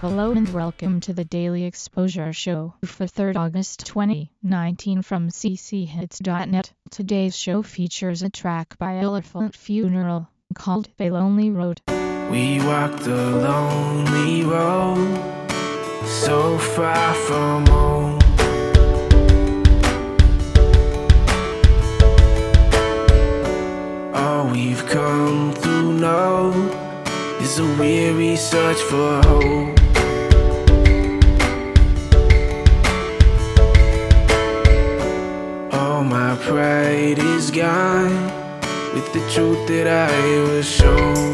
Hello and welcome to the Daily Exposure Show for 3rd August 2019 from cchits.net. Today's show features a track by Elephant Funeral called A Lonely Road. We walked a lonely road, so far from home. All we've come to know is a weary search for hope. The truth that I was shown.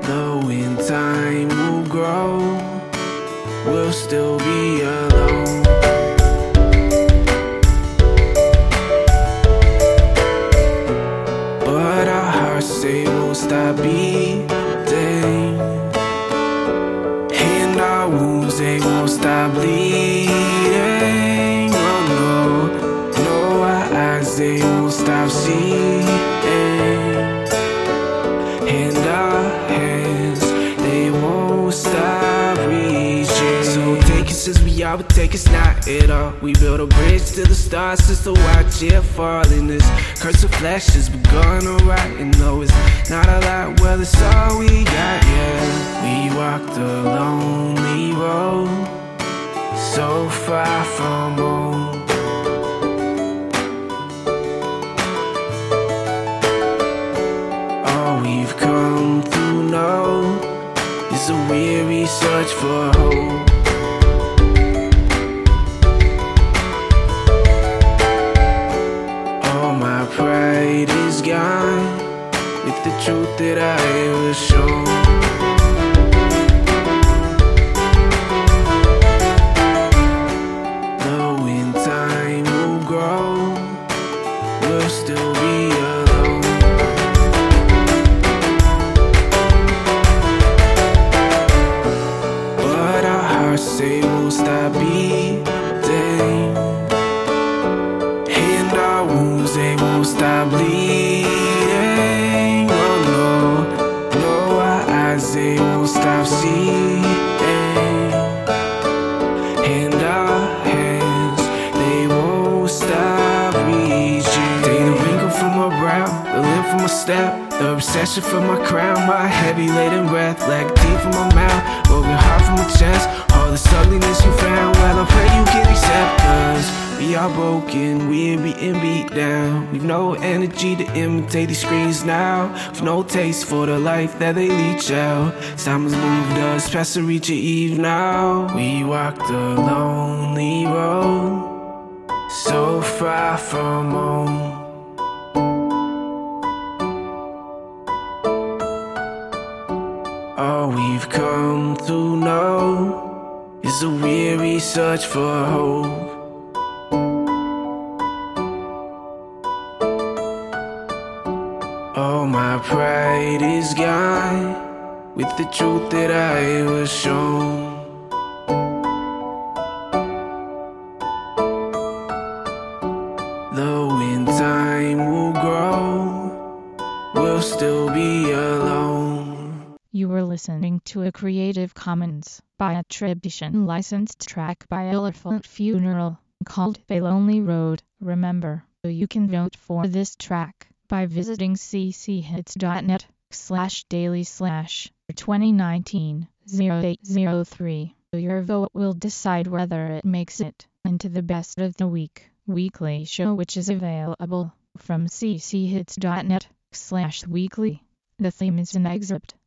Though in time will grow, we'll still be alone. But our hearts say we'll stop beating. And our wounds, they won't stop bleeding. And our hands, they won't stop reaching. So take as we are, but take us not at all. We built a bridge to the stars just to watch it fall in this curse of flesh has begun alright. And though it's not a lot, well, it's all we got, yeah. We walked a lonely road, so far from home. We've come to know is a weary search for hope. All my pride is gone with the truth that I was shown. Stop bleeding. Obsession for my crown, my heavy laden breath, like deep from my mouth, broken heart from my chest. All this ugliness you found, well, I pray you can accept. Cause we are broken, we're being beat down. We've no energy to imitate these screens now. We've no taste for the life that they leech out. Time has moved us past the reach of eve now. We walked a lonely road, so far from home. We've come to know is a weary search for hope. All my pride is gone with the truth that I was shown. Though in time we'll grow, we'll still be alone. You were listening to a Creative Commons by attribution licensed track by Elephant Funeral called A Lonely Road. Remember, you can vote for this track by visiting cchits.net slash daily slash 2019 0803. Your vote will decide whether it makes it into the best of the week weekly show which is available from cchits.net slash weekly. The theme is an excerpt